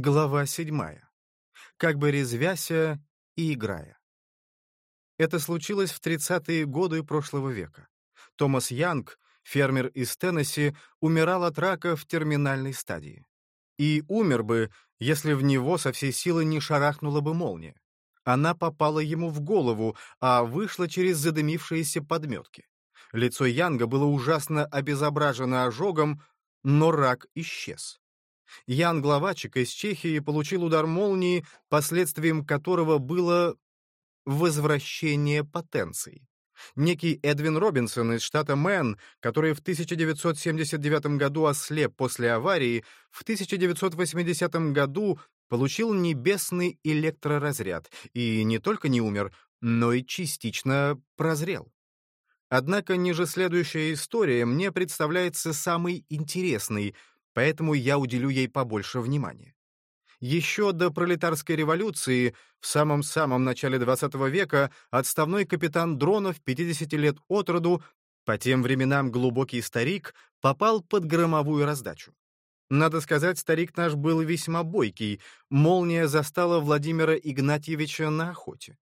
Глава седьмая. Как бы резвяся и играя. Это случилось в 30-е годы прошлого века. Томас Янг, фермер из Теннесси, умирал от рака в терминальной стадии. И умер бы, если в него со всей силы не шарахнула бы молния. Она попала ему в голову, а вышла через задымившиеся подметки. Лицо Янга было ужасно обезображено ожогом, но рак исчез. Ян Главачик из Чехии получил удар молнии, последствием которого было возвращение потенции. Некий Эдвин Робинсон из штата Мэн, который в 1979 году ослеп после аварии, в 1980 году получил небесный электроразряд и не только не умер, но и частично прозрел. Однако ниже следующая история мне представляется самой интересной — поэтому я уделю ей побольше внимания. Еще до пролетарской революции, в самом-самом начале XX века, отставной капитан Дронов, 50 лет от роду, по тем временам глубокий старик, попал под громовую раздачу. Надо сказать, старик наш был весьма бойкий, молния застала Владимира Игнатьевича на охоте.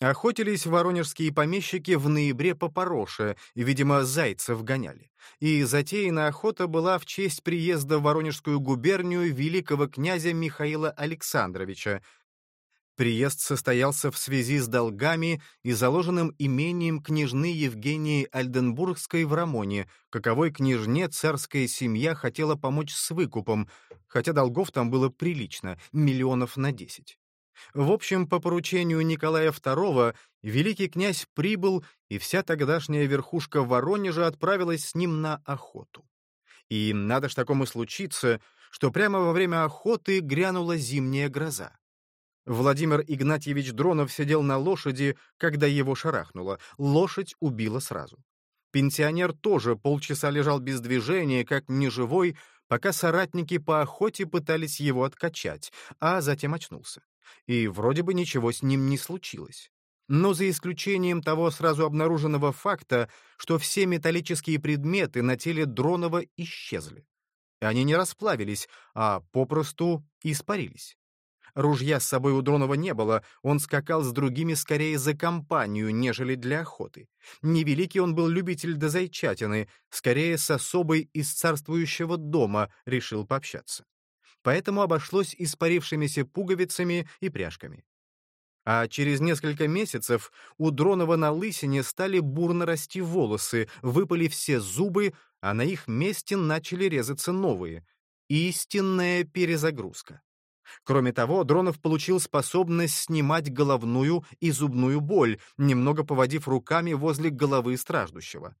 Охотились воронежские помещики в ноябре по пороше, и, видимо, зайцев гоняли. И затеяна охота была в честь приезда в Воронежскую губернию великого князя Михаила Александровича. Приезд состоялся в связи с долгами и заложенным имением княжны Евгении Альденбургской в Рамоне, каковой княжне царская семья хотела помочь с выкупом, хотя долгов там было прилично, миллионов на десять. В общем, по поручению Николая II великий князь прибыл, и вся тогдашняя верхушка Воронежа отправилась с ним на охоту. И надо ж такому случиться, что прямо во время охоты грянула зимняя гроза. Владимир Игнатьевич Дронов сидел на лошади, когда его шарахнуло. Лошадь убила сразу. Пенсионер тоже полчаса лежал без движения, как неживой, пока соратники по охоте пытались его откачать, а затем очнулся и вроде бы ничего с ним не случилось. Но за исключением того сразу обнаруженного факта, что все металлические предметы на теле Дронова исчезли. Они не расплавились, а попросту испарились. Ружья с собой у Дронова не было, он скакал с другими скорее за компанию, нежели для охоты. Невеликий он был любитель до зайчатины, скорее с особой из царствующего дома решил пообщаться поэтому обошлось испарившимися пуговицами и пряжками. А через несколько месяцев у Дронова на лысине стали бурно расти волосы, выпали все зубы, а на их месте начали резаться новые. Истинная перезагрузка. Кроме того, Дронов получил способность снимать головную и зубную боль, немного поводив руками возле головы страждущего.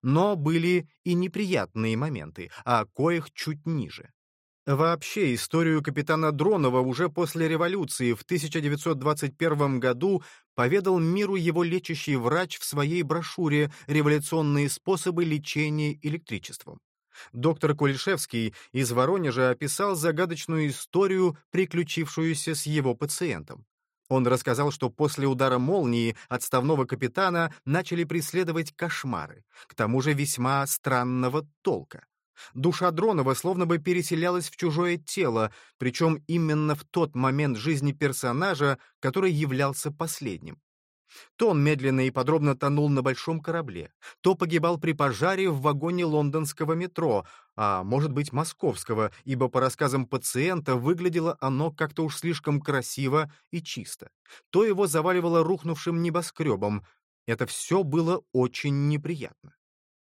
Но были и неприятные моменты, а коих чуть ниже. Вообще, историю капитана Дронова уже после революции в 1921 году поведал миру его лечащий врач в своей брошюре «Революционные способы лечения электричеством». Доктор Кулешевский из Воронежа описал загадочную историю, приключившуюся с его пациентом. Он рассказал, что после удара молнии отставного капитана начали преследовать кошмары, к тому же весьма странного толка. Душа Дронова словно бы переселялась в чужое тело, причем именно в тот момент жизни персонажа, который являлся последним. То он медленно и подробно тонул на большом корабле, то погибал при пожаре в вагоне лондонского метро, а может быть московского, ибо по рассказам пациента выглядело оно как-то уж слишком красиво и чисто. То его заваливало рухнувшим небоскребом. Это все было очень неприятно.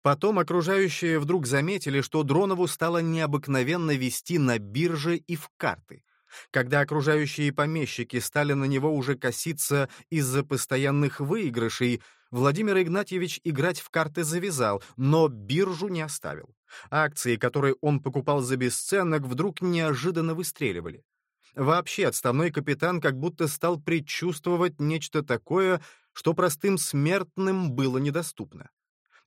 Потом окружающие вдруг заметили, что Дронову стало необыкновенно вести на бирже и в карты. Когда окружающие помещики стали на него уже коситься из-за постоянных выигрышей, Владимир Игнатьевич играть в карты завязал, но биржу не оставил. Акции, которые он покупал за бесценок, вдруг неожиданно выстреливали. Вообще отставной капитан как будто стал предчувствовать нечто такое, что простым смертным было недоступно.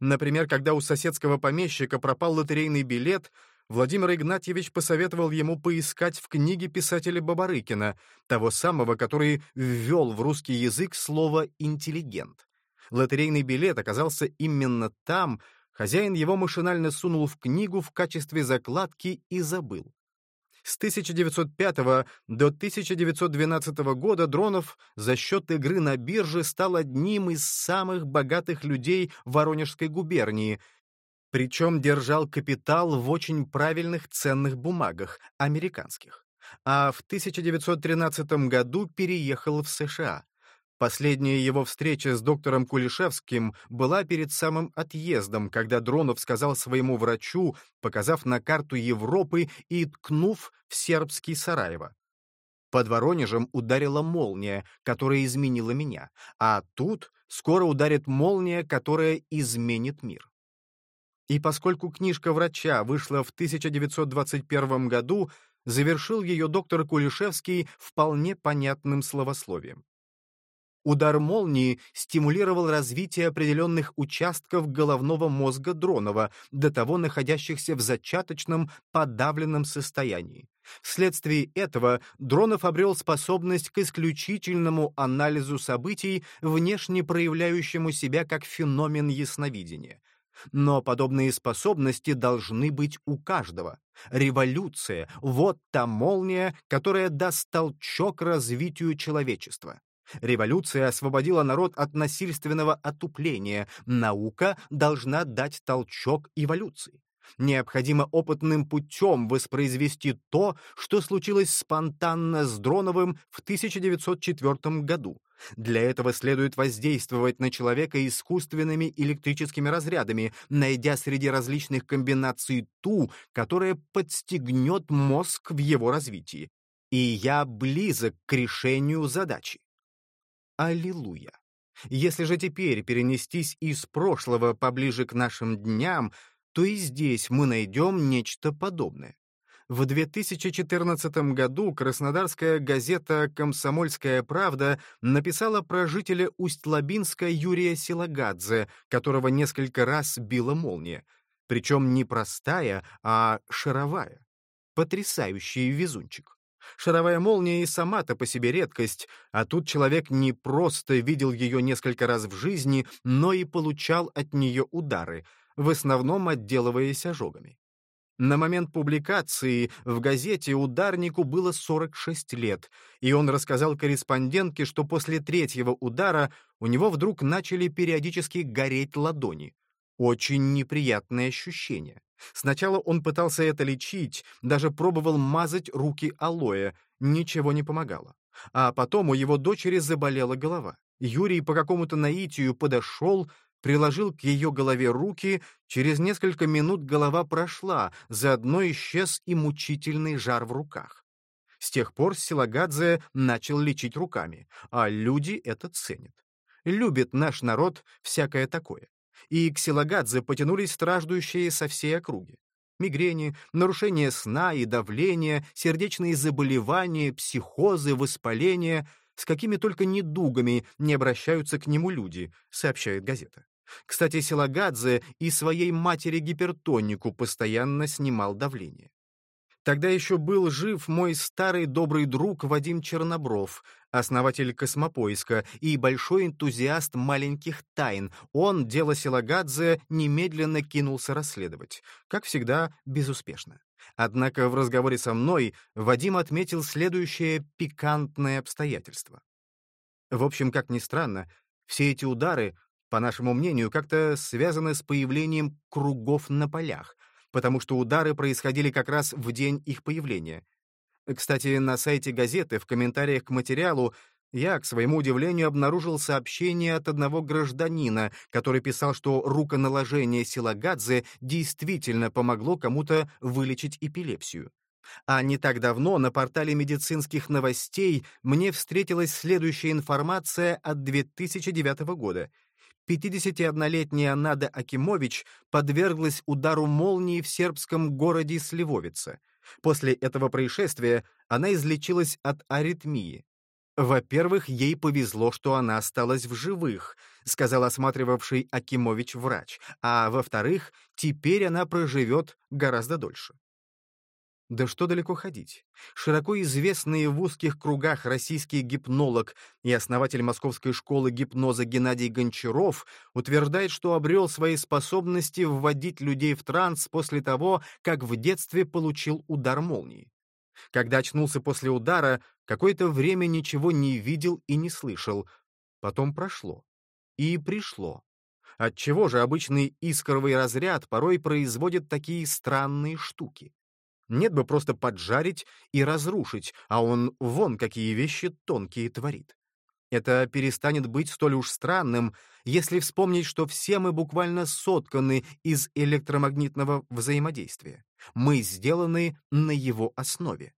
Например, когда у соседского помещика пропал лотерейный билет, Владимир Игнатьевич посоветовал ему поискать в книге писателя Бабарыкина, того самого, который ввел в русский язык слово «интеллигент». Лотерейный билет оказался именно там, хозяин его машинально сунул в книгу в качестве закладки и забыл. С 1905 до 1912 года Дронов за счет игры на бирже стал одним из самых богатых людей Воронежской губернии, причем держал капитал в очень правильных ценных бумагах, американских. А в 1913 году переехал в США. Последняя его встреча с доктором Кулишевским была перед самым отъездом, когда Дронов сказал своему врачу, показав на карту Европы и ткнув в сербский Сараево. Под Воронежем ударила молния, которая изменила меня, а тут скоро ударит молния, которая изменит мир. И поскольку книжка врача вышла в 1921 году, завершил ее доктор Кулишевский вполне понятным словословием. Удар молнии стимулировал развитие определенных участков головного мозга Дронова, до того находящихся в зачаточном подавленном состоянии. Вследствие этого Дронов обрел способность к исключительному анализу событий, внешне проявляющему себя как феномен ясновидения. Но подобные способности должны быть у каждого. Революция — вот та молния, которая даст толчок развитию человечества. Революция освободила народ от насильственного отупления. Наука должна дать толчок эволюции. Необходимо опытным путем воспроизвести то, что случилось спонтанно с Дроновым в 1904 году. Для этого следует воздействовать на человека искусственными электрическими разрядами, найдя среди различных комбинаций ту, которая подстегнет мозг в его развитии. И я близок к решению задачи. Аллилуйя! Если же теперь перенестись из прошлого поближе к нашим дням, то и здесь мы найдем нечто подобное. В 2014 году краснодарская газета «Комсомольская правда» написала про жителя Усть-Лабинска Юрия Силагадзе, которого несколько раз била молния. Причем не простая, а шаровая. Потрясающий везунчик. Шаровая молния и сама-то по себе редкость, а тут человек не просто видел ее несколько раз в жизни, но и получал от нее удары, в основном отделываясь ожогами. На момент публикации в газете ударнику было 46 лет, и он рассказал корреспондентке, что после третьего удара у него вдруг начали периодически гореть ладони. Очень неприятное ощущение. Сначала он пытался это лечить, даже пробовал мазать руки алоэ, ничего не помогало. А потом у его дочери заболела голова. Юрий по какому-то наитию подошел, приложил к ее голове руки, через несколько минут голова прошла, заодно исчез и мучительный жар в руках. С тех пор Силагадзе начал лечить руками, а люди это ценят. Любит наш народ всякое такое и к Силагадзе потянулись страждущие со всей округи. Мигрени, нарушение сна и давления, сердечные заболевания, психозы, воспаления — с какими только недугами не обращаются к нему люди, сообщает газета. Кстати, Силагадзе и своей матери-гипертонику постоянно снимал давление. Тогда еще был жив мой старый добрый друг Вадим Чернобров, основатель космопоиска и большой энтузиаст маленьких тайн. Он дело Силагадзе немедленно кинулся расследовать. Как всегда, безуспешно. Однако в разговоре со мной Вадим отметил следующее пикантное обстоятельство. В общем, как ни странно, все эти удары, по нашему мнению, как-то связаны с появлением кругов на полях — потому что удары происходили как раз в день их появления. Кстати, на сайте газеты в комментариях к материалу я, к своему удивлению, обнаружил сообщение от одного гражданина, который писал, что руконаложение Силагадзе действительно помогло кому-то вылечить эпилепсию. А не так давно на портале медицинских новостей мне встретилась следующая информация от 2009 года — 51-летняя Нада Акимович подверглась удару молнии в сербском городе Сливовице. После этого происшествия она излечилась от аритмии. «Во-первых, ей повезло, что она осталась в живых», — сказал осматривавший Акимович врач, «а во-вторых, теперь она проживет гораздо дольше». Да что далеко ходить. Широко известный в узких кругах российский гипнолог и основатель Московской школы гипноза Геннадий Гончаров утверждает, что обрел свои способности вводить людей в транс после того, как в детстве получил удар молнии. Когда очнулся после удара, какое-то время ничего не видел и не слышал. Потом прошло. И пришло. Отчего же обычный искровый разряд порой производит такие странные штуки? Нет бы просто поджарить и разрушить, а он вон какие вещи тонкие творит. Это перестанет быть столь уж странным, если вспомнить, что все мы буквально сотканы из электромагнитного взаимодействия. Мы сделаны на его основе.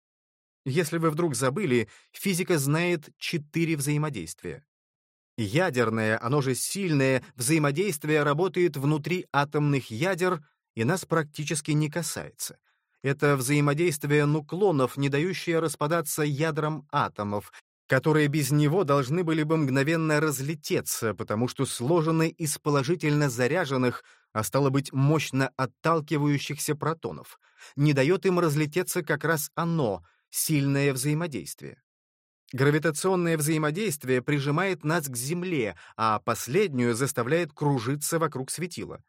Если вы вдруг забыли, физика знает четыре взаимодействия. Ядерное, оно же сильное, взаимодействие работает внутри атомных ядер и нас практически не касается. Это взаимодействие нуклонов, не дающее распадаться ядрам атомов, которые без него должны были бы мгновенно разлететься, потому что сложены из положительно заряженных, а стало быть, мощно отталкивающихся протонов. Не дает им разлететься как раз оно, сильное взаимодействие. Гравитационное взаимодействие прижимает нас к Земле, а последнюю заставляет кружиться вокруг светила.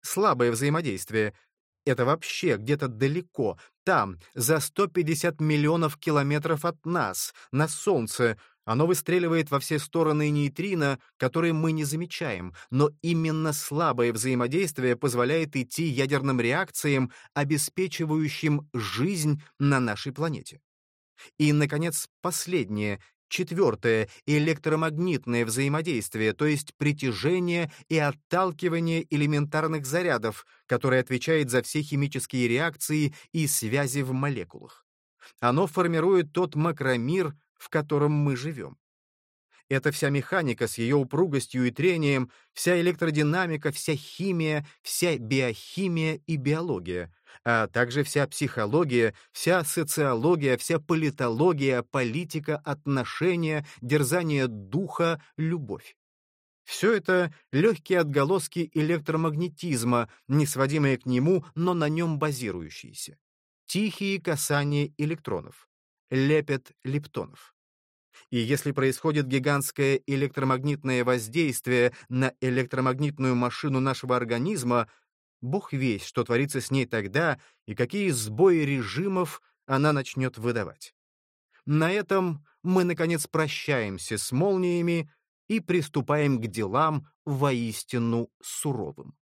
Слабое взаимодействие — это вообще где-то далеко, там, за 150 миллионов километров от нас, на Солнце. Оно выстреливает во все стороны нейтрино, которые мы не замечаем, но именно слабое взаимодействие позволяет идти ядерным реакциям, обеспечивающим жизнь на нашей планете. И, наконец, последнее, четвертое — электромагнитное взаимодействие, то есть притяжение и отталкивание элементарных зарядов, которое отвечает за все химические реакции и связи в молекулах. Оно формирует тот макромир, в котором мы живем. Эта вся механика с ее упругостью и трением, вся электродинамика, вся химия, вся биохимия и биология, а также вся психология, вся социология, вся политология, политика, отношения, дерзание духа, любовь. Все это легкие отголоски электромагнетизма, не сводимые к нему, но на нем базирующиеся. Тихие касания электронов. Лепет лептонов. И если происходит гигантское электромагнитное воздействие на электромагнитную машину нашего организма, Бог весь, что творится с ней тогда и какие сбои режимов она начнет выдавать. На этом мы, наконец, прощаемся с молниями и приступаем к делам воистину суровым.